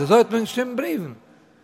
sie sollten uns stimmen Briefen.